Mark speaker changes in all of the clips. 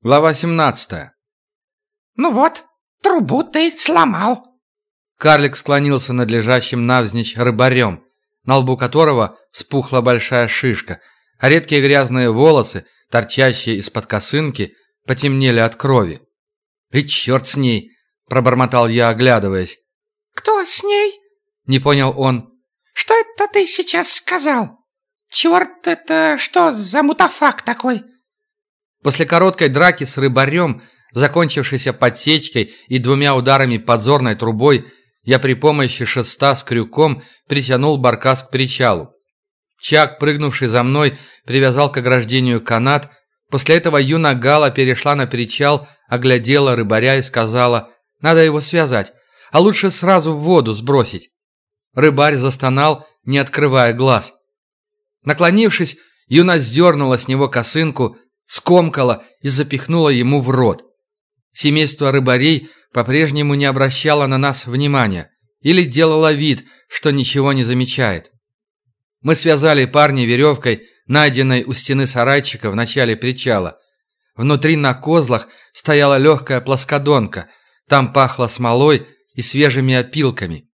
Speaker 1: Глава 17.
Speaker 2: «Ну вот, трубу ты сломал».
Speaker 1: Карлик склонился над лежащим навзничь рыбарем, на лбу которого спухла большая шишка, а редкие грязные волосы, торчащие из-под косынки, потемнели от крови. «И черт с ней!» – пробормотал я, оглядываясь.
Speaker 2: «Кто с ней?»
Speaker 1: – не понял он.
Speaker 2: «Что это ты сейчас сказал? Черт, это что за мутафак такой?»
Speaker 1: После короткой драки с рыбарем, закончившейся подсечкой и двумя ударами подзорной трубой, я при помощи шеста с крюком притянул баркас к причалу. Чак, прыгнувший за мной, привязал к ограждению канат. После этого юна Гала перешла на причал, оглядела рыбаря и сказала, «Надо его связать, а лучше сразу в воду сбросить». Рыбарь застонал, не открывая глаз. Наклонившись, юна сдернула с него косынку, скомкала и запихнула ему в рот. Семейство рыбарей по-прежнему не обращало на нас внимания или делало вид, что ничего не замечает. Мы связали парня веревкой, найденной у стены сарайчика в начале причала. Внутри на козлах стояла легкая плоскодонка, там пахло смолой и свежими опилками.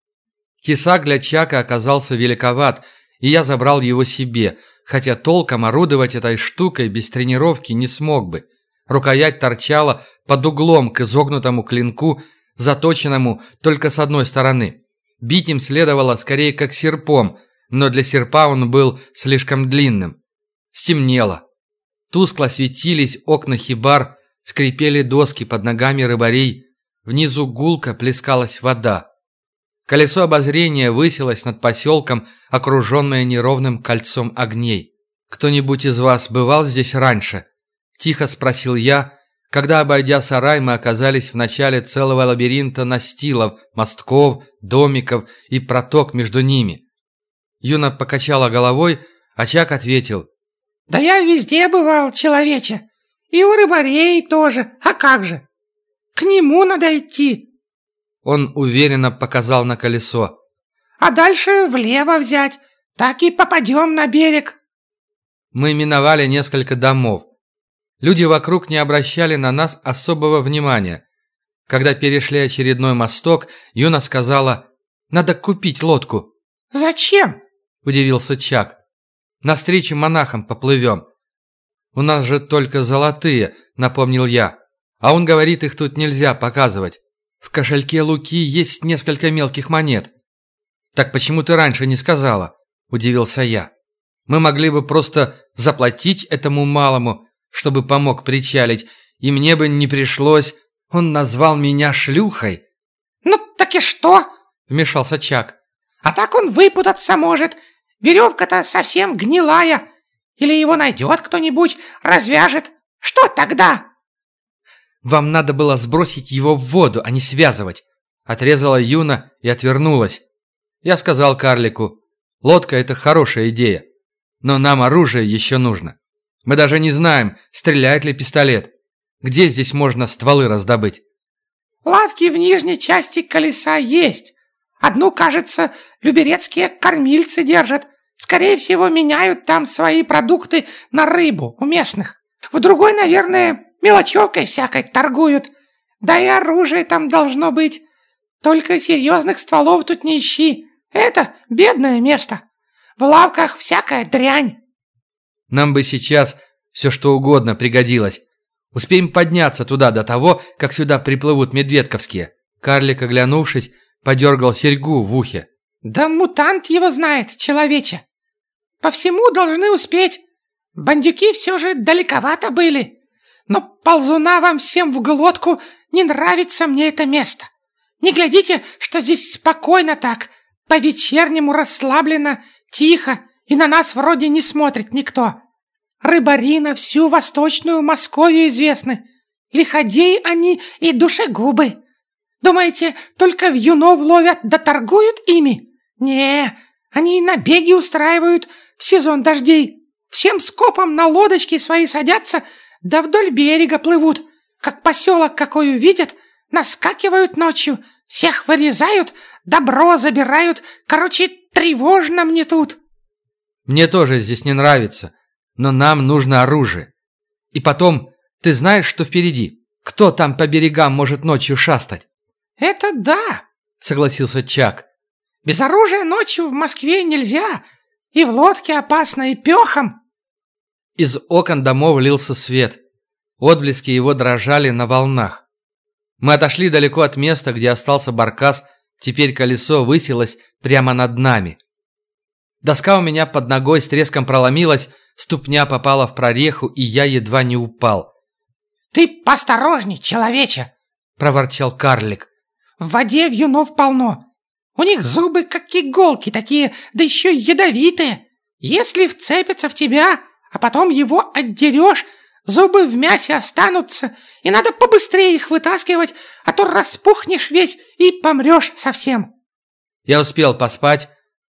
Speaker 1: Кисак для Чака оказался великоват, и я забрал его себе – хотя толком орудовать этой штукой без тренировки не смог бы. Рукоять торчала под углом к изогнутому клинку, заточенному только с одной стороны. Бить им следовало скорее как серпом, но для серпа он был слишком длинным. Стемнело. Тускло светились окна хибар, скрипели доски под ногами рыбарей, внизу гулко плескалась вода. Колесо обозрения высилось над поселком, окруженное неровным кольцом огней. «Кто-нибудь из вас бывал здесь раньше?» – тихо спросил я, когда, обойдя сарай, мы оказались в начале целого лабиринта настилов, мостков, домиков и проток между ними. Юна покачала головой, а Чак ответил.
Speaker 2: «Да я везде бывал, человече. И у рыбарей тоже. А как же? К нему надо идти.
Speaker 1: Он уверенно показал на колесо.
Speaker 2: «А дальше влево взять. Так и попадем на берег».
Speaker 1: Мы миновали несколько домов. Люди вокруг не обращали на нас особого внимания. Когда перешли очередной мосток, Юна сказала, «Надо купить лодку».
Speaker 2: «Зачем?»
Speaker 1: – удивился Чак. «Навстречу монахам поплывем». «У нас же только золотые», – напомнил я. «А он говорит, их тут нельзя показывать». В кошельке Луки есть несколько мелких монет. Так почему ты раньше не сказала? Удивился я. Мы могли бы просто заплатить этому малому, чтобы помог причалить, и мне бы не пришлось... Он назвал меня шлюхой.
Speaker 2: «Ну так и что?»
Speaker 1: — вмешался Чак.
Speaker 2: «А так он выпутаться может. Веревка-то совсем гнилая. Или его найдет кто-нибудь, развяжет. Что тогда?»
Speaker 1: Вам надо было сбросить его в воду, а не связывать. Отрезала Юна и отвернулась. Я сказал карлику, лодка – это хорошая идея. Но нам оружие еще нужно. Мы даже не знаем, стреляет ли пистолет. Где здесь можно стволы раздобыть?
Speaker 2: Лавки в нижней части колеса есть. Одну, кажется, люберецкие кормильцы держат. Скорее всего, меняют там свои продукты на рыбу у местных. В другой, наверное, Мелочевкой всякой торгуют. Да и оружие там должно быть. Только серьезных стволов тут не ищи. Это бедное место. В лавках всякая дрянь.
Speaker 1: Нам бы сейчас все что угодно пригодилось. Успеем подняться туда до того, как сюда приплывут медведковские. Карлик, оглянувшись, подергал серьгу в ухе.
Speaker 2: Да мутант его знает, человече. По всему должны успеть. Бандюки все же далековато были. Но ползуна вам всем в глотку, не нравится мне это место. Не глядите, что здесь спокойно так, по-вечернему расслабленно, тихо, и на нас вроде не смотрит никто. Рыбари на всю восточную Московию известны. Лиходеи они и душегубы. Думаете, только вьюнов ловят да торгуют ими? Не, они и набеги устраивают в сезон дождей. Всем скопом на лодочки свои садятся, да вдоль берега плывут, как поселок какой увидят, наскакивают ночью, всех вырезают, добро забирают. Короче, тревожно мне тут.
Speaker 1: Мне тоже здесь не нравится, но нам нужно оружие. И потом, Ты знаешь, что впереди? Кто там по берегам может ночью шастать?»
Speaker 2: «Это да», — согласился Чак. «Без оружия ночью в Москве нельзя, и в лодке опасно, и пехом».
Speaker 1: Из окон домов лился свет. Отблески его дрожали на волнах. Мы отошли далеко от места, где остался баркас, теперь колесо высилось прямо над нами. Доска у меня под ногой с треском проломилась, ступня попала в прореху, и я едва не упал.
Speaker 2: «Ты посторожней, человече!» — проворчал карлик. «В воде вьюнов полно. У них зубы как иголки такие, да еще ядовитые. Если вцепятся в тебя, а потом его отдерешь, Зубы в мясе останутся, и надо побыстрее их вытаскивать, а то распухнешь весь и помрешь совсем.
Speaker 1: Я успел поспать,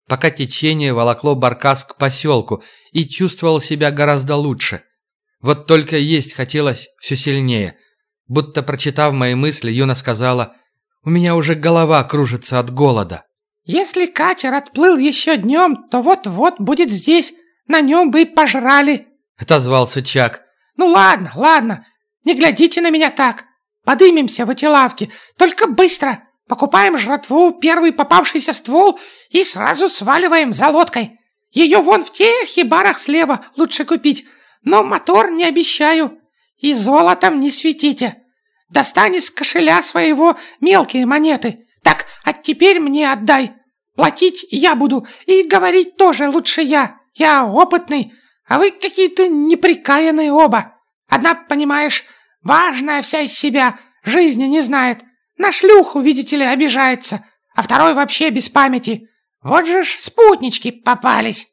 Speaker 1: пока течение волокло баркас к поселку, и чувствовал себя гораздо лучше. Вот только есть хотелось все сильнее. Будто прочитав мои мысли, Юна сказала, «У меня уже голова кружится от голода».
Speaker 2: «Если катер отплыл еще днем, то вот-вот будет здесь, на нем бы и пожрали», — отозвался Чак. «Ну ладно, ладно, не глядите на меня так. Подымемся в эти лавки, только быстро. Покупаем жратву, первый попавшийся ствол и сразу сваливаем за лодкой. Ее вон в тех хибарах слева лучше купить, но мотор не обещаю. И золотом не светите. Достань из кошеля своего мелкие монеты. Так, а теперь мне отдай. Платить я буду, и говорить тоже лучше я. Я опытный, а вы какие-то неприкаянные оба. Одна, понимаешь, важная вся из себя, жизни не знает. На шлюху, видите ли, обижается, а второй вообще без памяти. Вот же ж спутнички попались.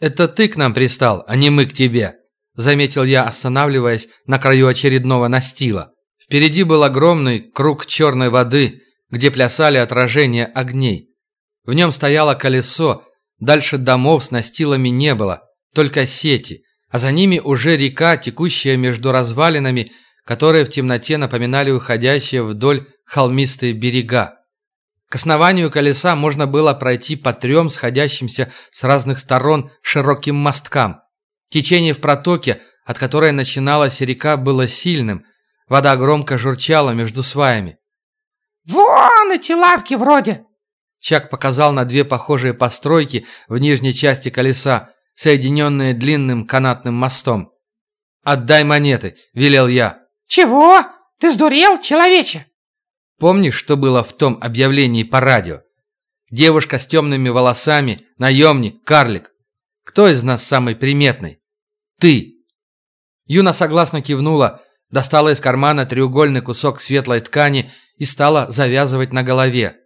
Speaker 1: Это ты к нам пристал, а не мы к тебе, заметил я, останавливаясь на краю очередного настила. Впереди был огромный круг черной воды, где плясали отражения огней. В нем стояло колесо, дальше домов с настилами не было, только сети, а за ними уже река, текущая между развалинами, которые в темноте напоминали уходящие вдоль холмистые берега. К основанию колеса можно было пройти по трем сходящимся с разных сторон широким мосткам. Течение в протоке, от которой начиналась река, было сильным. Вода громко журчала между сваями.
Speaker 2: «Вон эти лавки вроде!»
Speaker 1: Чак показал на две похожие постройки в нижней части колеса, соединенные длинным канатным мостом. «Отдай монеты», — велел я.
Speaker 2: «Чего? Ты сдурел, человече?»
Speaker 1: Помнишь, что было в том объявлении по радио? Девушка с темными волосами, наемник, карлик. Кто из нас самый приметный? Ты. Юна согласно кивнула, достала из кармана треугольный кусок светлой ткани и стала завязывать на голове.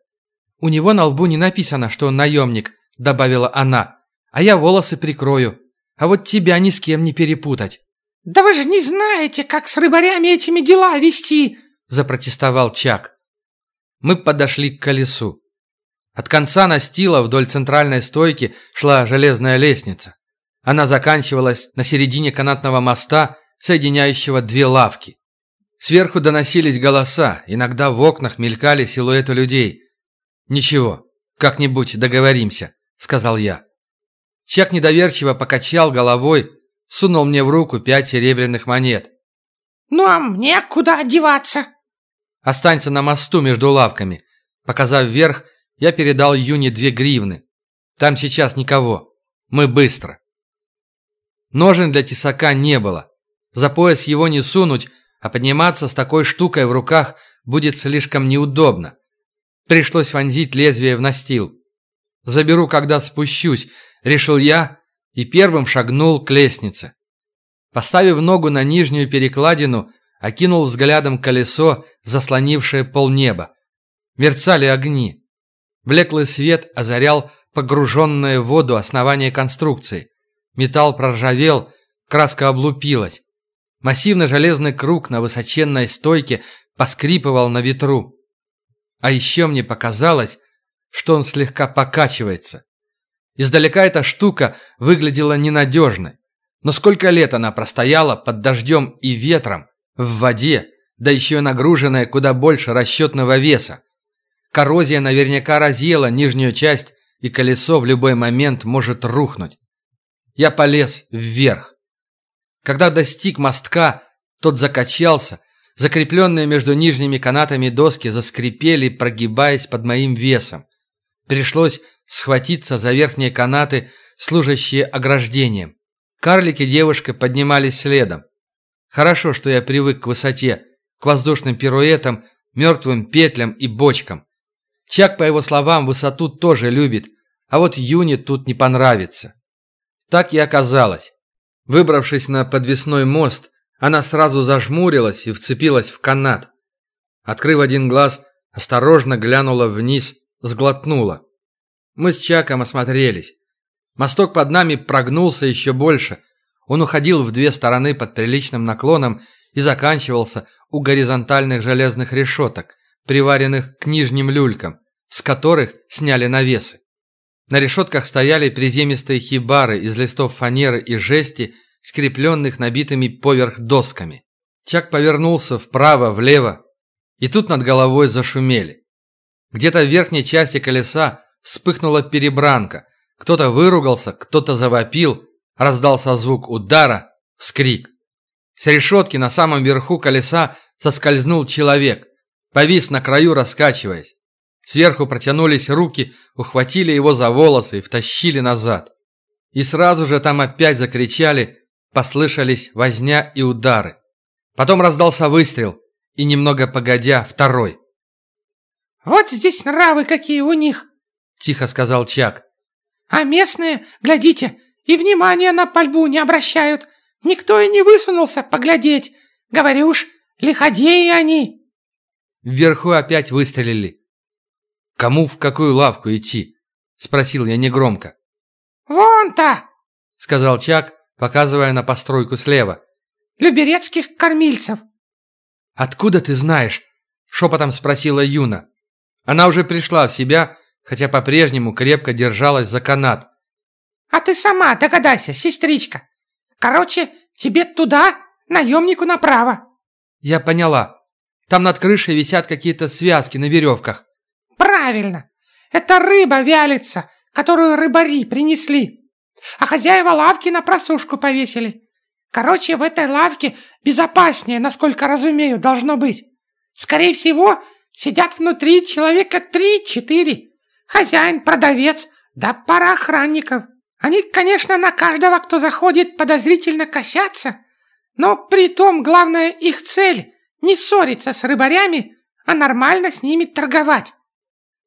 Speaker 1: «У него на лбу не написано, что он наемник», — добавила она а я волосы прикрою. А вот тебя ни с кем не перепутать».
Speaker 2: «Да вы же не знаете, как с рыбарями этими дела вести!» – запротестовал Чак.
Speaker 1: Мы подошли к колесу. От конца настила вдоль центральной стойки шла железная лестница. Она заканчивалась на середине канатного моста, соединяющего две лавки. Сверху доносились голоса, иногда в окнах мелькали силуэты людей. «Ничего, как-нибудь договоримся», — сказал я. Чак недоверчиво покачал головой, сунул мне в руку пять серебряных монет.
Speaker 2: «Ну а мне куда одеваться?»
Speaker 1: «Останься на мосту между лавками». Показав вверх, я передал Юне две гривны. «Там сейчас никого. Мы быстро». Ножен для тесака не было. За пояс его не сунуть, а подниматься с такой штукой в руках будет слишком неудобно. Пришлось вонзить лезвие в настил. Заберу, когда спущусь, решил я и первым шагнул к лестнице. Поставив ногу на нижнюю перекладину, окинул взглядом колесо, заслонившее полнеба. Мерцали огни. Блеклый свет озарял погруженное в воду основание конструкции. Металл проржавел, краска облупилась. Массивный железный круг на высоченной стойке поскрипывал на ветру. А еще мне показалось, что он слегка покачивается. Издалека эта штука выглядела ненадежной. Но сколько лет она простояла под дождем и ветром, в воде, да еще и нагруженная куда больше расчетного веса. Коррозия наверняка разъела нижнюю часть, и колесо в любой момент может рухнуть. Я полез вверх. Когда достиг мостка, Тот закачался, закрепленные между нижними канатами доски заскрипели, прогибаясь под моим весом. Пришлось схватиться за верхние канаты, служащие ограждением. Карлики девушка поднимались следом. Хорошо, что я привык к высоте, к воздушным пируэтам, мертвым петлям и бочкам. Чак, по его словам, высоту тоже любит, а вот Юне тут не понравится. Так и оказалось. Выбравшись на подвесной мост, она сразу зажмурилась и вцепилась в канат. Открыв один глаз, осторожно глянула вниз, сглотнула. Мы с Чаком осмотрелись. Мосток под нами прогнулся еще больше. Он уходил в две стороны под приличным наклоном и заканчивался у горизонтальных железных решеток, приваренных к нижним люлькам, с которых сняли навесы. На решетках стояли приземистые хибары из листов фанеры и жести, скрепленных набитыми поверх досками. Чак повернулся вправо-влево, и тут над головой зашумели. Где-то в верхней части колеса вспыхнула перебранка. Кто-то выругался, кто-то завопил, раздался звук удара, скрик. С решетки на самом верху колеса соскользнул человек, повис на краю, раскачиваясь. Сверху протянулись руки, ухватили его за волосы и втащили назад. И сразу же там опять закричали, послышались возня и удары. Потом раздался выстрел, и немного погодя второй.
Speaker 2: «Вот здесь нравы какие у них!» – тихо сказал Чак. «А местные, глядите, и внимания на пальбу не обращают. Никто и не высунулся поглядеть. Говорю уж, лиходеи они!»
Speaker 1: Вверху опять выстрелили. «Кому в какую лавку идти?» – спросил я негромко.
Speaker 2: «Вон-то!»
Speaker 1: – сказал Чак, показывая на постройку слева.
Speaker 2: «Люберецких кормильцев».
Speaker 1: «Откуда ты знаешь?» – шепотом спросила Юна. Она уже пришла в себя, хотя по-прежнему крепко держалась за канат.
Speaker 2: «А ты сама догадайся, сестричка. Короче, тебе туда, наемнику направо».
Speaker 1: «Я поняла. Там над крышей висят какие-то связки на веревках».
Speaker 2: «Правильно. Это рыба вялится, которую рыбари принесли. А хозяева лавки на просушку повесили. Короче, в этой лавке безопаснее, насколько разумею, должно быть. Скорее всего, сидят внутри человека три-четыре. Хозяин, продавец, да пара охранников. Они, конечно, на каждого, кто заходит, подозрительно косятся, но при том главная их цель – не ссориться с рыбарями, а нормально с ними торговать.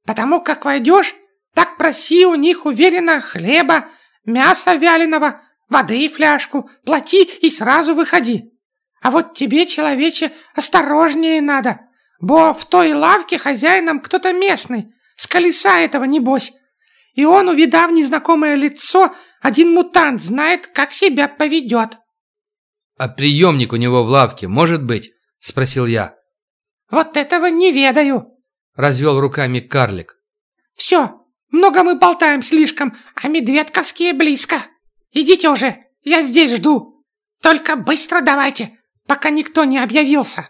Speaker 2: Потому как войдешь, так проси у них уверенно хлеба, мяса вяленого, воды и фляжку, плати и сразу выходи. А вот тебе, человече, осторожнее надо, бо в той лавке хозяином кто-то местный, с колеса этого небось. И он, увидав незнакомое лицо, один мутант знает, как себя поведет.
Speaker 1: «А приемник у него в лавке может быть?» – спросил я.
Speaker 2: «Вот этого не ведаю», –
Speaker 1: развел руками карлик.
Speaker 2: «Все, много мы болтаем слишком, а медведковские близко. Идите уже, я здесь жду. Только быстро давайте, пока никто не объявился».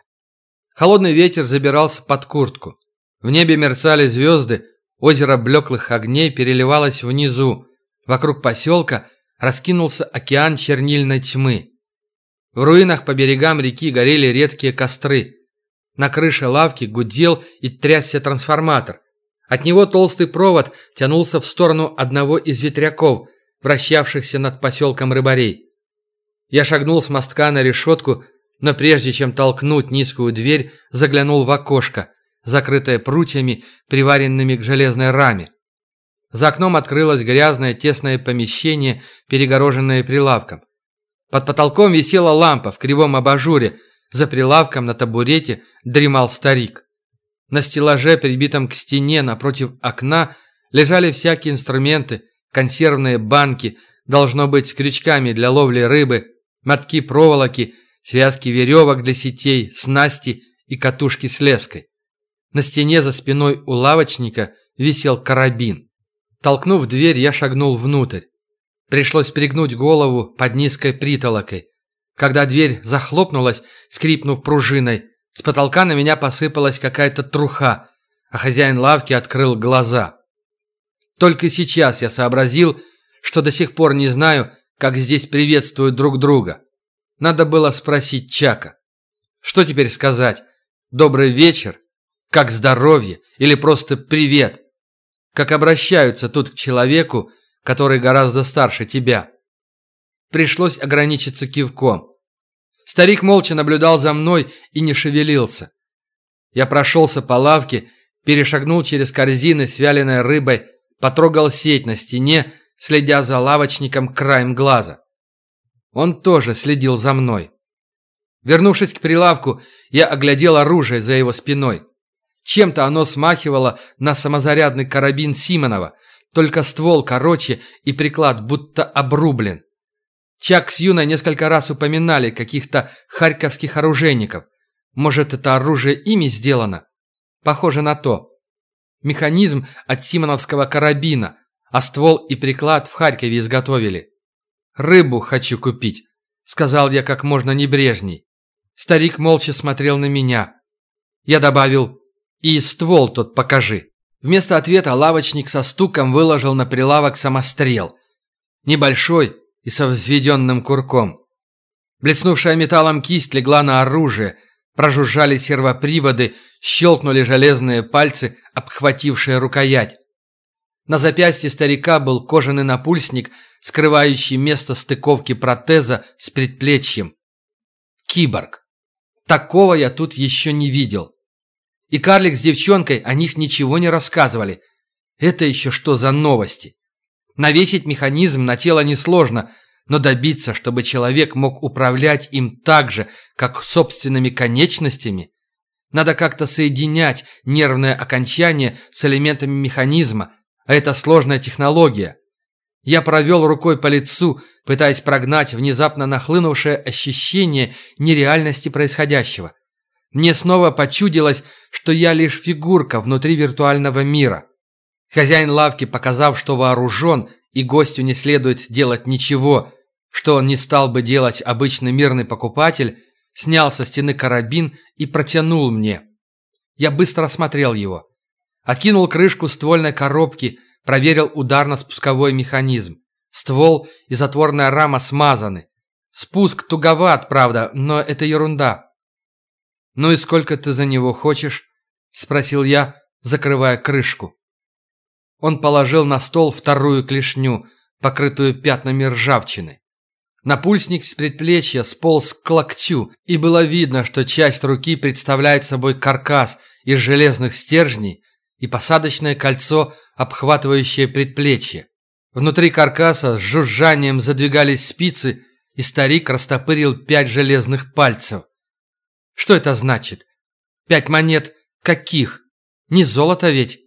Speaker 1: Холодный ветер забирался под куртку. В небе мерцали звезды, озеро блеклых огней переливалось внизу. Вокруг поселка раскинулся океан чернильной тьмы. В руинах по берегам реки горели редкие костры. На крыше лавки гудел и трясся трансформатор. От него толстый провод тянулся в сторону одного из ветряков, вращавшихся над поселком рыбарей. Я шагнул с мостка на решетку, но прежде чем толкнуть низкую дверь, заглянул в окошко, закрытое прутьями, приваренными к железной раме. За окном открылось грязное тесное помещение, перегороженное прилавком. Под потолком висела лампа в кривом абажуре, за прилавком на табурете дремал старик. На стеллаже, прибитом к стене напротив окна, лежали всякие инструменты, консервные банки, должно быть, с крючками для ловли рыбы, мотки проволоки, связки веревок для сетей, снасти и катушки с леской. На стене за спиной у лавочника висел карабин. Толкнув дверь, я шагнул внутрь. Пришлось пригнуть голову под низкой притолокой. Когда дверь захлопнулась, скрипнув пружиной, с потолка на меня посыпалась какая-то труха, а хозяин лавки открыл глаза. Только сейчас я сообразил, что до сих пор не знаю, как здесь приветствуют друг друга. Надо было спросить Чака. Что теперь сказать? Добрый вечер? Как здоровье? Или просто привет? Как обращаются тут к человеку, который гораздо старше тебя? Пришлось ограничиться кивком. Старик молча наблюдал за мной и не шевелился. Я прошелся по лавке, перешагнул через корзины с вяленой рыбой, потрогал сеть на стене, следя за лавочником краем глаза. Он тоже следил за мной. Вернувшись к прилавку, я оглядел оружие за его спиной. Чем-то оно смахивало на самозарядный карабин Симонова, только ствол короче и приклад будто обрублен. Чак с Юной несколько раз упоминали каких-то харьковских оружейников. Может, это оружие ими сделано? Похоже на то. Механизм от симоновского карабина, а ствол и приклад в Харькове изготовили. «Рыбу хочу купить», — сказал я как можно небрежней. Старик молча смотрел на меня. Я добавил «И ствол тот покажи». Вместо ответа лавочник со стуком выложил на прилавок самострел. Небольшой и со взведенным курком. Блеснувшая металлом кисть легла на оружие, прожужжали сервоприводы, щелкнули железные пальцы, обхватившие рукоять. На запястье старика был кожаный напульсник, скрывающий место стыковки протеза с предплечьем. Киборг. Такого я тут еще не видел. И карлик с девчонкой о них ничего не рассказывали. Это еще что за новости? Навесить механизм на тело несложно, но добиться, чтобы человек мог управлять им так же, как собственными конечностями, надо как-то соединять нервное окончание с элементами механизма, а это сложная технология. Я провел рукой по лицу, пытаясь прогнать внезапно нахлынувшее ощущение нереальности происходящего. Мне снова почудилось, что я лишь фигурка внутри виртуального мира. Хозяин лавки, показав, что вооружен, и гостю не следует делать ничего, что он не стал бы делать обычный мирный покупатель, снял со стены карабин и протянул мне. Я быстро осмотрел его. Откинул крышку ствольной коробки, проверил ударно-спусковой механизм. Ствол и затворная рама смазаны. Спуск туговат, правда, но это ерунда. «Ну и сколько ты за него хочешь?» – спросил я, закрывая крышку. Он положил на стол вторую клешню, покрытую пятнами ржавчины. Напульсник с предплечья сполз к локтю, и было видно, что часть руки представляет собой каркас из железных стержней и посадочное кольцо, обхватывающее предплечье. Внутри каркаса с жужжанием задвигались спицы, и старик растопырил пять железных пальцев. Что это значит? Пять монет каких? Не золото ведь?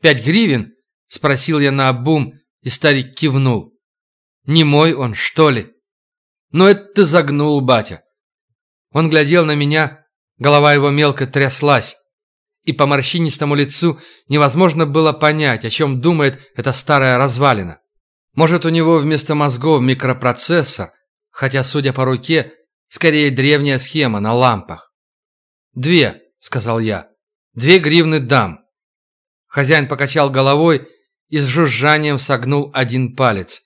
Speaker 1: «Пять гривен?» – спросил я на обум, и старик кивнул. «Не мой он, что ли?» «Но это ты загнул, батя». Он глядел на меня, голова его мелко тряслась, и по морщинистому лицу невозможно было понять, о чем думает эта старая развалина. Может, у него вместо мозгов микропроцессор, хотя, судя по руке, скорее древняя схема на лампах. «Две», — сказал я, — «две гривны дам». Хозяин покачал головой и с жужжанием согнул один палец.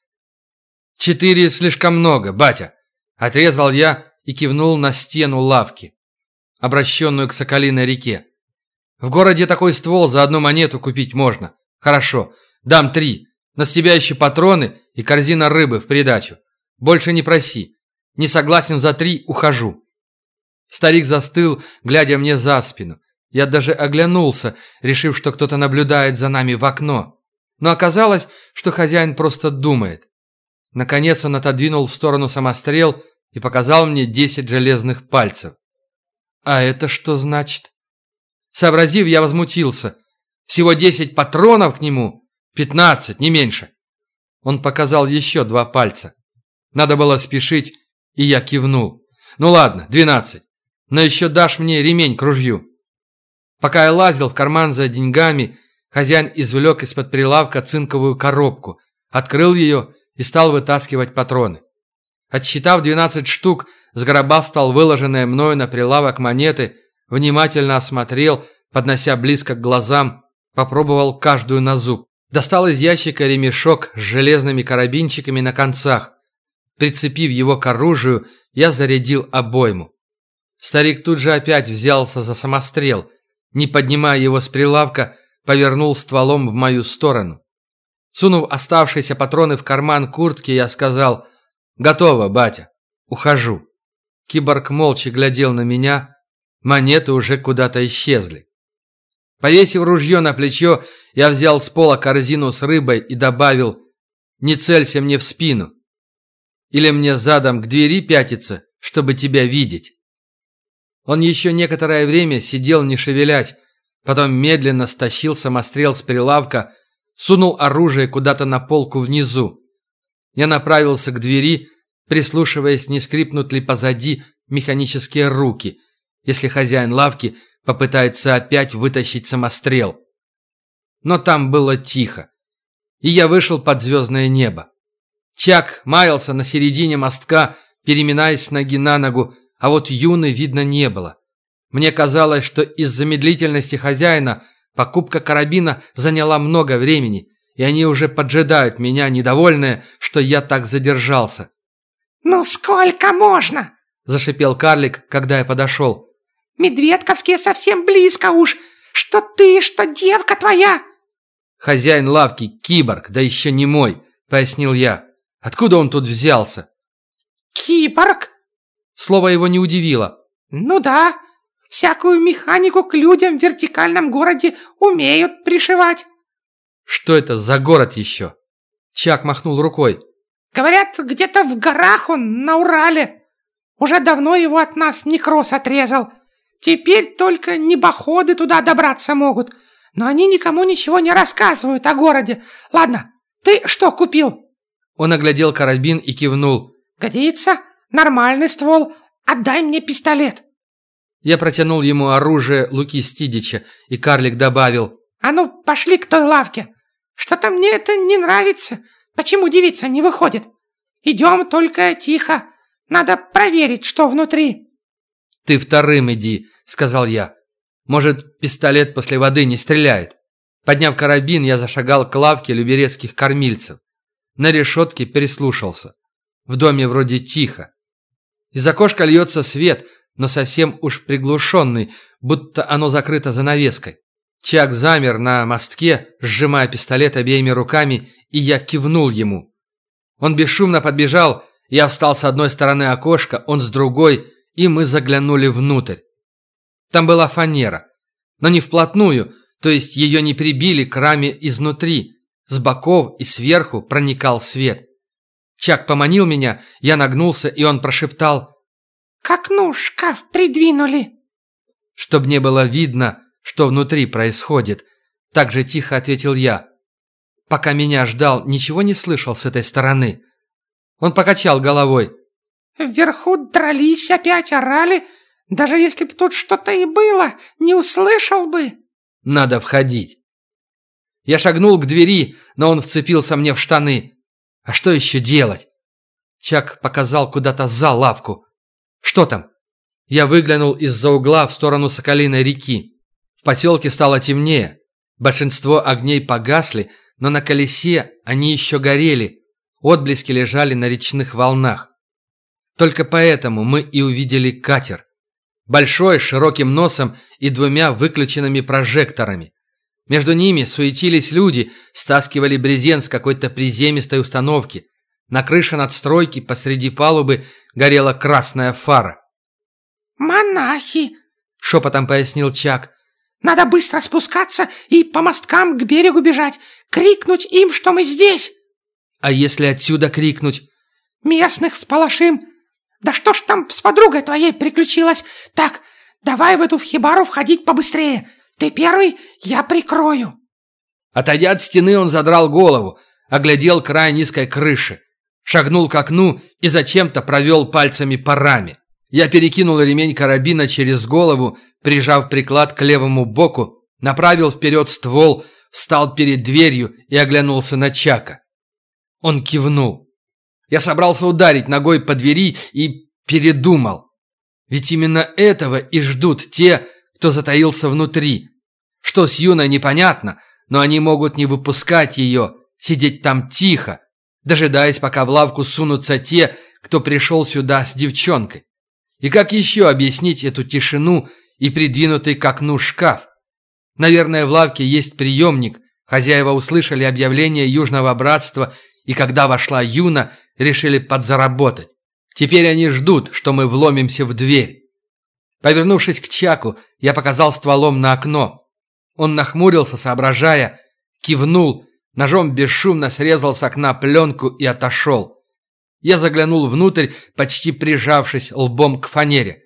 Speaker 1: «Четыре слишком много, батя!» Отрезал я и кивнул на стену лавки, обращенную к Соколиной реке. «В городе такой ствол за одну монету купить можно. Хорошо, дам три. На с тебя еще патроны и корзина рыбы в придачу. Больше не проси. Не согласен за три, ухожу». Старик застыл, глядя мне за спину. Я даже оглянулся, решив, что кто-то наблюдает за нами в окно. Но оказалось, что хозяин просто думает. Наконец он отодвинул в сторону самострел и показал мне десять железных пальцев. А это что значит? Сообразив, я возмутился. Всего десять патронов к нему? Пятнадцать, не меньше. Он показал еще два пальца. Надо было спешить, и я кивнул. Ну ладно, двенадцать. Но еще дашь мне ремень к ружью. Пока я лазил в карман за деньгами, хозяин извлек из-под прилавка цинковую коробку, открыл ее и стал вытаскивать патроны. Отсчитав 12 штук, сгробастал выложенные мною на прилавок монеты, внимательно осмотрел, поднося близко к глазам, попробовал каждую на зуб. Достал из ящика ремешок с железными карабинчиками на концах. Прицепив его к оружию, я зарядил обойму. Старик тут же опять взялся за самострел. Не поднимая его с прилавка, повернул стволом в мою сторону. Сунув оставшиеся патроны в карман куртки, я сказал «Готово, батя. Ухожу». Киборг молча глядел на меня, монеты уже куда-то исчезли. Повесив ружье на плечо, я взял с пола корзину с рыбой и добавил «Не целься мне в спину. Или мне задом к двери пятиться, чтобы тебя видеть». Он еще некоторое время сидел не шевелясь, потом медленно стащил самострел с прилавка, сунул оружие куда-то на полку внизу. Я направился к двери, прислушиваясь, не скрипнут ли позади механические руки, если хозяин лавки попытается опять вытащить самострел. Но там было тихо, и я вышел под звездное небо. Чак маялся на середине мостка, переминаясь с ноги на ногу, а вот Юны видно не было. Мне казалось, что из-за медлительности хозяина покупка карабина заняла много времени, и они уже поджидают меня, недовольные, что я так задержался.
Speaker 2: «Ну сколько можно?»
Speaker 1: – зашипел карлик, когда я подошел.
Speaker 2: «Медведковские совсем близко уж. Что ты, что девка твоя!»
Speaker 1: «Хозяин лавки – киборг, да еще не мой», – пояснил я. «Откуда он тут взялся?»
Speaker 2: «Киборг?»
Speaker 1: Слово его не удивило.
Speaker 2: «Ну да, всякую механику к людям в вертикальном городе умеют пришивать».
Speaker 1: «Что это за город еще?» Чак махнул рукой.
Speaker 2: «Говорят, где-то в горах он, на Урале. Уже давно его от нас некроз отрезал. Теперь только небоходы туда добраться могут. Но они никому ничего не рассказывают о городе. Ладно, ты что купил?»
Speaker 1: Он оглядел карабин и кивнул.
Speaker 2: «Годится. Нормальный ствол. Отдай мне пистолет».
Speaker 1: Я протянул ему оружие Луки Стидича, и карлик добавил.
Speaker 2: «А ну, пошли к той лавке. Что-то мне это не нравится. Почему девица не выходит? Идем только тихо. Надо проверить, что внутри».
Speaker 1: «Ты вторым иди», — сказал я. «Может, пистолет после воды не стреляет?» Подняв карабин, я зашагал к лавке люберецких кормильцев. На решетке переслушался. В доме вроде тихо. Из окошка льется свет, но совсем уж приглушенный, будто оно закрыто занавеской. Чак замер на мостке, сжимая пистолет обеими руками, и я кивнул ему. Он бесшумно подбежал, я встал с одной стороны окошка, он с другой, и мы заглянули внутрь. Там была фанера, но не вплотную, то есть ее не прибили к раме изнутри. С боков и сверху проникал свет. Чак поманил меня, я нагнулся, и он прошептал
Speaker 2: «К окну шкаф придвинули».
Speaker 1: Чтоб не было видно, что внутри происходит, так же тихо ответил я. Пока меня ждал, ничего не слышал с этой стороны. Он покачал головой.
Speaker 2: «Вверху дрались опять, орали. Даже если бы тут что-то и было, не услышал бы».
Speaker 1: «Надо входить». Я шагнул к двери, но он вцепился мне в штаны. А что еще делать? Чак показал куда-то за лавку. Что там? Я выглянул из-за угла в сторону Соколиной реки. В поселке стало темнее. Большинство огней погасли, но на колесе они еще горели. Отблески лежали на речных волнах. Только поэтому мы и увидели катер. Большой, с широким носом и двумя выключенными прожекторами. Между ними суетились люди, стаскивали брезент с какой-то приземистой установки. На крыше надстройки посреди палубы горела красная фара.
Speaker 2: «Монахи!» — шепотом пояснил Чак. «Надо быстро спускаться и по мосткам к берегу бежать, крикнуть им, что мы здесь!»
Speaker 1: «А если отсюда крикнуть?»
Speaker 2: «Местных сполошим! Да что ж там с подругой твоей приключилось? Так, давай в эту хибару входить побыстрее!» «Ты первый, я прикрою!»
Speaker 1: Отойдя от стены, он задрал голову, оглядел край низкой крыши, шагнул к окну и зачем-то провел пальцами по раме. Я перекинул ремень карабина через голову, прижав приклад к левому боку, направил вперед ствол, встал перед дверью и оглянулся на Чака. Он кивнул. Я собрался ударить ногой по двери и передумал. Ведь именно этого и ждут те, кто затаился внутри. Что с Юной непонятно, но они могут не выпускать ее, сидеть там тихо, дожидаясь, пока в лавку сунутся те, кто пришел сюда с девчонкой. И как еще объяснить эту тишину и придвинутый к окну шкаф? Наверное, в лавке есть приемник. Хозяева услышали объявление Южного Братства, и когда вошла Юна, решили подзаработать. Теперь они ждут, что мы вломимся в дверь. Повернувшись к Чаку, я показал стволом на окно. Он нахмурился, соображая, кивнул, ножом бесшумно срезал с окна пленку и отошел. Я заглянул внутрь, почти прижавшись лбом к фанере.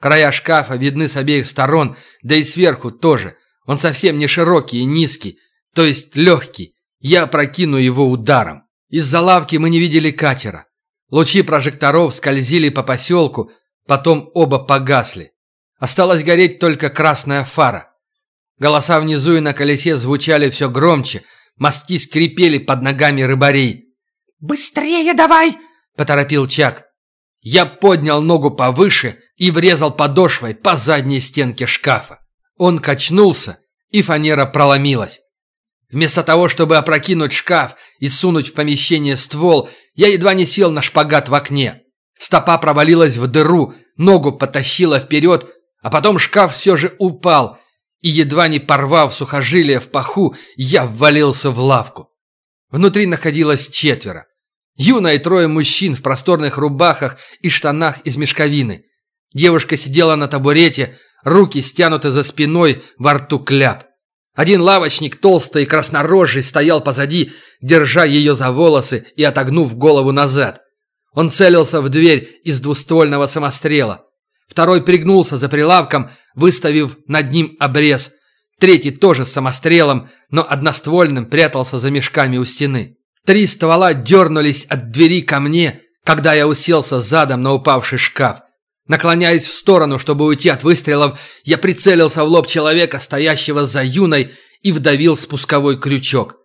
Speaker 1: Края шкафа видны с обеих сторон, да и сверху тоже. Он совсем не широкий и низкий, то есть легкий. Я прокину его ударом. Из-за лавки мы не видели катера. Лучи прожекторов скользили по поселку, потом оба погасли. Осталась гореть только красная фара. Голоса внизу и на колесе звучали все громче, мостки скрипели под ногами рыбарей.
Speaker 2: «Быстрее давай!» – поторопил Чак.
Speaker 1: Я поднял ногу повыше и врезал подошвой по задней стенке шкафа. Он качнулся, и фанера проломилась. Вместо того, чтобы опрокинуть шкаф и сунуть в помещение ствол, я едва не сел на шпагат в окне. Стопа провалилась в дыру, ногу потащила вперед, а потом шкаф все же упал, и, едва не порвав сухожилие в паху, я ввалился в лавку. Внутри находилось четверо. Юна и трое мужчин в просторных рубахах и штанах из мешковины. Девушка сидела на табурете, руки стянуты за спиной, во рту кляп. Один лавочник, толстый и краснорожий, стоял позади, держа ее за волосы и отогнув голову назад. Он целился в дверь из двуствольного самострела. Второй пригнулся за прилавком, выставив над ним обрез. Третий тоже с самострелом, но одноствольным прятался за мешками у стены. Три ствола дернулись от двери ко мне, когда я уселся задом на упавший шкаф. Наклоняясь в сторону, чтобы уйти от выстрелов, я прицелился в лоб человека, стоящего за юной, и вдавил спусковой крючок.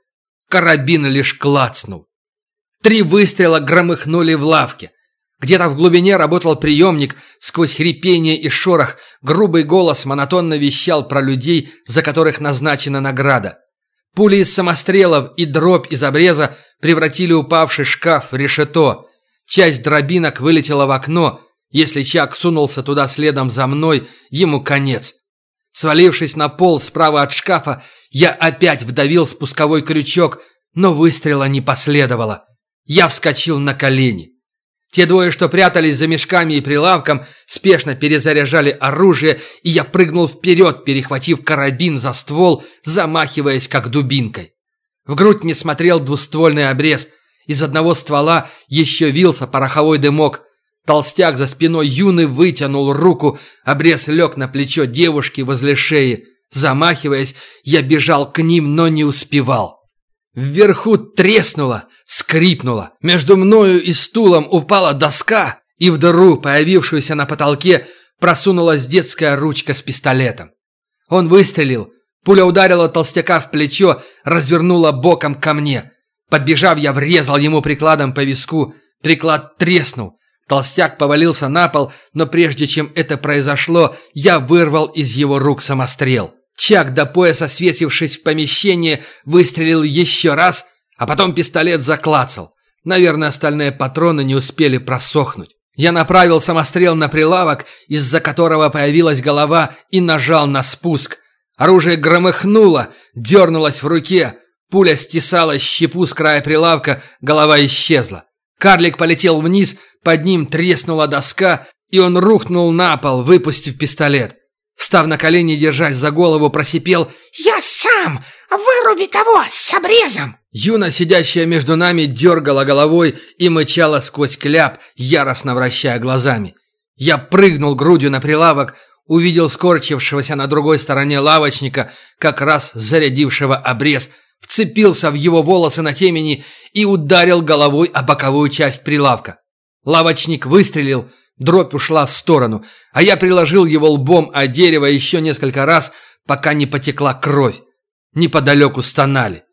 Speaker 1: Карабин лишь клацнул. Три выстрела громыхнули в лавке. Где-то в глубине работал приемник, сквозь хрипение и шорох грубый голос монотонно вещал про людей, за которых назначена награда. Пули из самострелов и дробь из обреза превратили упавший шкаф в решето. Часть дробинок вылетела в окно. Если Чак сунулся туда следом за мной, ему конец. Свалившись на пол справа от шкафа, я опять вдавил спусковой крючок, но выстрела не последовало. Я вскочил на колени. Те двое, что прятались за мешками и прилавком, спешно перезаряжали оружие, и я прыгнул вперед, перехватив карабин за ствол, замахиваясь как дубинкой. В грудь мне смотрел двуствольный обрез. Из одного ствола еще вился пороховой дымок. Толстяк за спиной юны вытянул руку, обрез лег на плечо девушки возле шеи. Замахиваясь, я бежал к ним, но не успевал. Вверху треснуло, скрипнуло. Между мною и стулом упала доска, и в дыру, появившуюся на потолке, просунулась детская ручка с пистолетом. Он выстрелил, Пуля ударила толстяка в плечо, развернула боком ко мне. Подбежав, я врезал ему прикладом по виску. Приклад треснул. Толстяк повалился на пол, но прежде чем это произошло, я вырвал из его рук самострел. Чак, до пояса свесившись в помещение, выстрелил еще раз, а потом пистолет заклацал. Наверное, остальные патроны не успели просохнуть. Я направил самострел на прилавок, из-за которого появилась голова, и нажал на спуск. Оружие громыхнуло, дернулось в руке. Пуля стесала щепу с края прилавка, голова исчезла. Карлик полетел вниз, под ним треснула доска, и он рухнул на пол, выпустив пистолет. Встав на колени, держась за голову, просипел
Speaker 2: «Я сам! Выруби того с обрезом!»
Speaker 1: Юна, сидящая между нами, дергала головой и мычала сквозь кляп, яростно вращая глазами. Я прыгнул грудью на прилавок, увидел скорчившегося на другой стороне лавочника, как раз зарядившего обрез, вцепился в его волосы на темени и ударил головой о боковую часть прилавка. Лавочник выстрелил, дробь ушла в сторону, а я приложил его лбом о дерево еще несколько раз, пока не потекла кровь. Неподалеку стонали.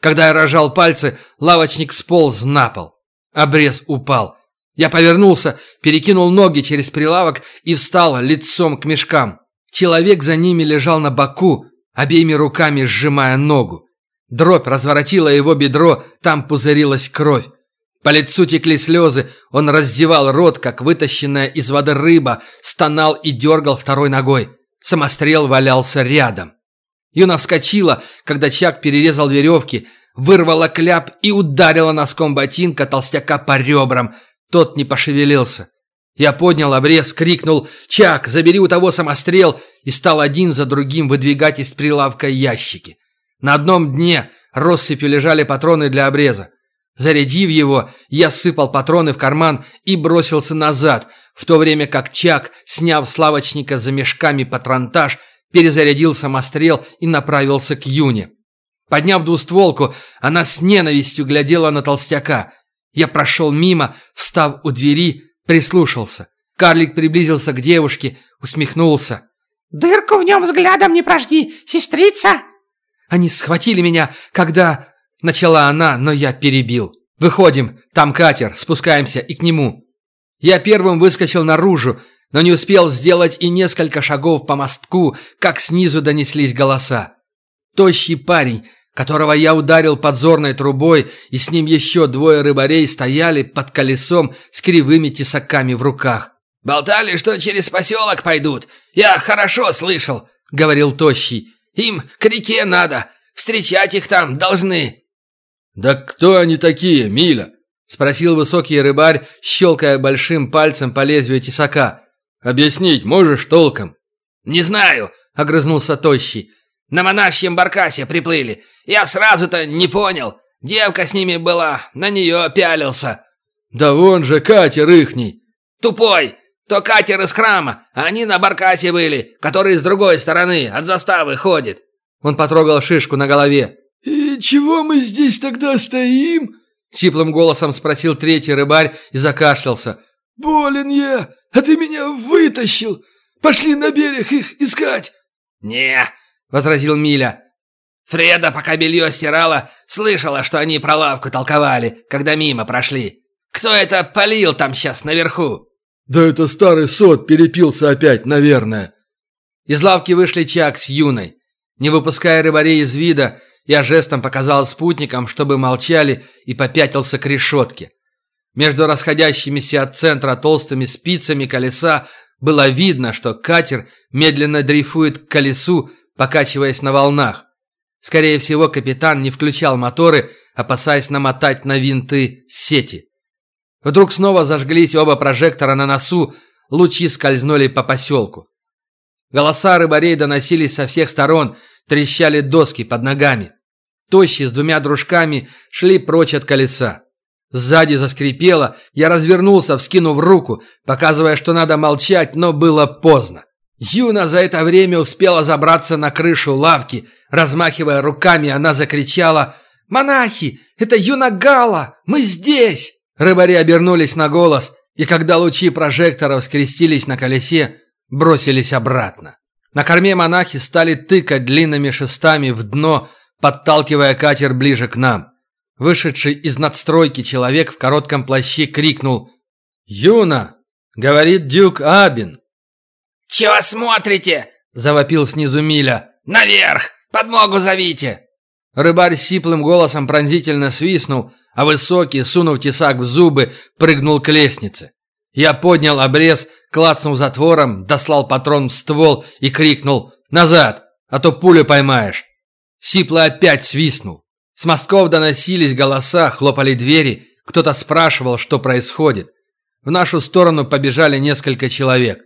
Speaker 1: Когда я рожал пальцы, лавочник сполз на пол. Обрез упал. Я повернулся, перекинул ноги через прилавок и встал лицом к мешкам. Человек за ними лежал на боку, обеими руками сжимая ногу. Дробь разворотила его бедро, там пузырилась кровь. По лицу текли слезы, он раздевал рот, как вытащенная из воды рыба, стонал и дергал второй ногой. Самострел валялся рядом. Юна вскочила, когда Чак перерезал веревки, вырвала кляп и ударила носком ботинка толстяка по ребрам. Тот не пошевелился. Я поднял обрез, крикнул «Чак, забери у того самострел!» и стал один за другим выдвигать из прилавка ящики. На одном дне россыпью лежали патроны для обреза. Зарядив его, я сыпал патроны в карман и бросился назад, в то время как Чак, сняв с лавочника за мешками патронтаж, перезарядил самострел и направился к Юне. Подняв двустволку, она с ненавистью глядела на толстяка. Я прошел мимо, встав у двери, прислушался. Карлик приблизился к девушке, усмехнулся.
Speaker 2: «Дырку в нем взглядом не прожги, сестрица!»
Speaker 1: «Они схватили меня, когда...» Начала она, но я перебил. «Выходим, там катер, спускаемся и к нему». Я первым выскочил наружу, но не успел сделать и несколько шагов по мостку, как снизу донеслись голоса. Тощий парень, которого я ударил подзорной трубой, и с ним еще двое рыбарей стояли под колесом с кривыми тесаками в руках.
Speaker 3: «Болтали, что через поселок пойдут. Я хорошо слышал», — говорил Тощий. «Им к реке надо. Встречать их там должны».
Speaker 1: «Да кто они такие, Миля?» — спросил высокий рыбарь, щелкая большим пальцем по лезвию тесака. «Объяснить можешь толком?»
Speaker 3: «Не знаю», — огрызнулся Тощий. «На монашьем баркасе приплыли. Я сразу-то не понял. Девка с ними была, на нее пялился».
Speaker 1: «Да вон же катер ихний!»
Speaker 3: «Тупой! То катер из храма, а они на баркасе были, который с другой стороны, от заставы ходит».
Speaker 1: Он потрогал шишку на голове.
Speaker 4: «И чего мы здесь тогда стоим?»
Speaker 1: Сиплым голосом спросил третий рыбарь и закашлялся.
Speaker 4: «Болен я, а ты меня вытащил! Пошли на берег их искать!»
Speaker 3: «Не!» — возразил Миля. «Фреда, пока белье стирала, слышала, что они про лавку толковали, когда мимо прошли. Кто это полил там сейчас наверху?»
Speaker 4: «Да это старый сот перепился опять, наверное».
Speaker 1: Из лавки вышли Чак с Юной. Не выпуская рыбарей из вида, я жестом показал спутникам, чтобы молчали, и попятился к решетке. Между расходящимися от центра толстыми спицами колеса было видно, что катер медленно дрейфует к колесу, покачиваясь на волнах. Скорее всего, капитан не включал моторы, опасаясь намотать на винты сети. Вдруг снова зажглись оба прожектора на носу, лучи скользнули по поселку. Голоса рыбарей доносились со всех сторон – трещали доски под ногами. Тощие с двумя дружками шли прочь от колеса. Сзади заскрипело, я развернулся, вскинув руку, показывая, что надо молчать, но было поздно. Юна за это время успела забраться на крышу лавки. Размахивая руками, она закричала «Монахи! Это Юна Гала! Мы здесь!» Рыбари обернулись на голос, и когда лучи прожекторов скрестились на колесе, бросились обратно. На корме монахи стали тыкать длинными шестами в дно, подталкивая катер ближе к нам. Вышедший из надстройки человек в коротком плаще крикнул «Юна!» — говорит дюк Абин.
Speaker 3: «Чего смотрите?»
Speaker 1: — завопил снизу Миля.
Speaker 3: «Наверх! Подмогу зовите!»
Speaker 1: Рыбарь сиплым голосом пронзительно свистнул, а высокий, сунув тесак в зубы, прыгнул к лестнице. Я поднял обрез, клацнул затвором, дослал патрон в ствол и крикнул «Назад, а то пулю поймаешь!» Сипло опять свистнул. С мостков доносились голоса, хлопали двери, кто-то спрашивал, что происходит. В нашу сторону побежали несколько человек.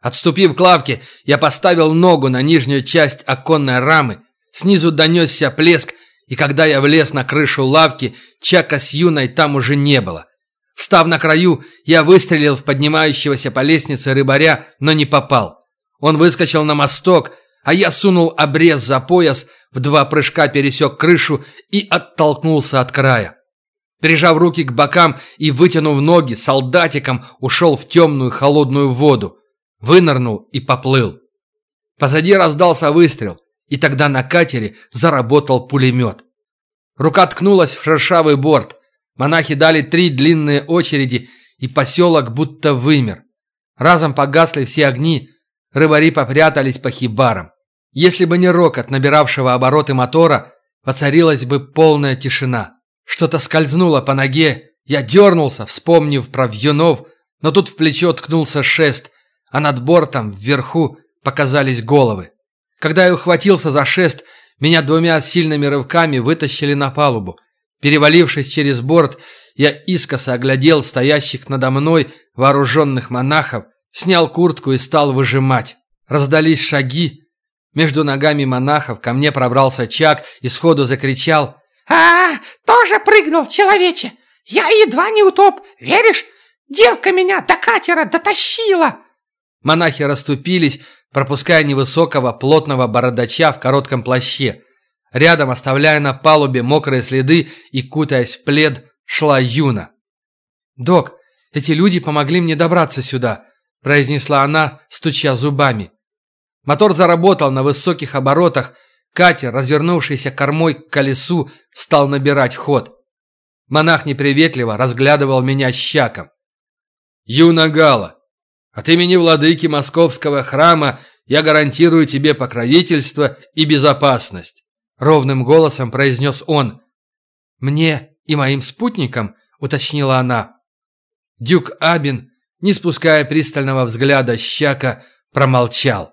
Speaker 1: Отступив к лавке, я поставил ногу на нижнюю часть оконной рамы. Снизу донесся плеск, и когда я влез на крышу лавки, Чака с Юной там уже не было. Встав на краю, я выстрелил в поднимающегося по лестнице рыбаря, но не попал. Он выскочил на мосток, а я сунул обрез за пояс, в два прыжка пересек крышу и оттолкнулся от края. Прижав руки к бокам и вытянув ноги, солдатиком ушел в темную холодную воду. Вынырнул и поплыл. Позади раздался выстрел, и тогда на катере заработал пулемет. Рука ткнулась в шершавый борт. Монахи дали три длинные очереди, и поселок будто вымер. Разом погасли все огни, рыбари попрятались по хибарам. Если бы не рокот набиравшего обороты мотора, воцарилась бы полная тишина. Что-то скользнуло по ноге, Я дернулся, вспомнив про вьюнов, но тут в плечо ткнулся шест, а над бортом, вверху, показались головы. Когда я ухватился за шест, меня двумя сильными рывками вытащили на палубу. Перевалившись через борт, я искоса оглядел стоящих надо мной вооруженных монахов, снял куртку и стал выжимать. Раздались шаги. Между ногами монахов ко мне пробрался Чак и сходу закричал
Speaker 2: «А, тоже прыгнул, человече! Я едва не утоп, веришь? Девка меня до катера дотащила!»
Speaker 1: Монахи расступились, пропуская невысокого, плотного бородача в коротком плаще. Рядом, оставляя на палубе мокрые следы и кутаясь в плед, шла Юна. «Док, эти люди помогли мне добраться сюда», – произнесла она, стуча зубами. Мотор заработал на высоких оборотах, катер, развернувшийся кормой к колесу, стал набирать ход. Монах неприветливо разглядывал меня щаком. «Юна Гала, от имени владыки московского храма я гарантирую тебе покровительство и безопасность», — ровным голосом произнес он. «Мне и моим спутникам», — уточнила она. Дюк Абин, не спуская пристального взгляда щака, промолчал.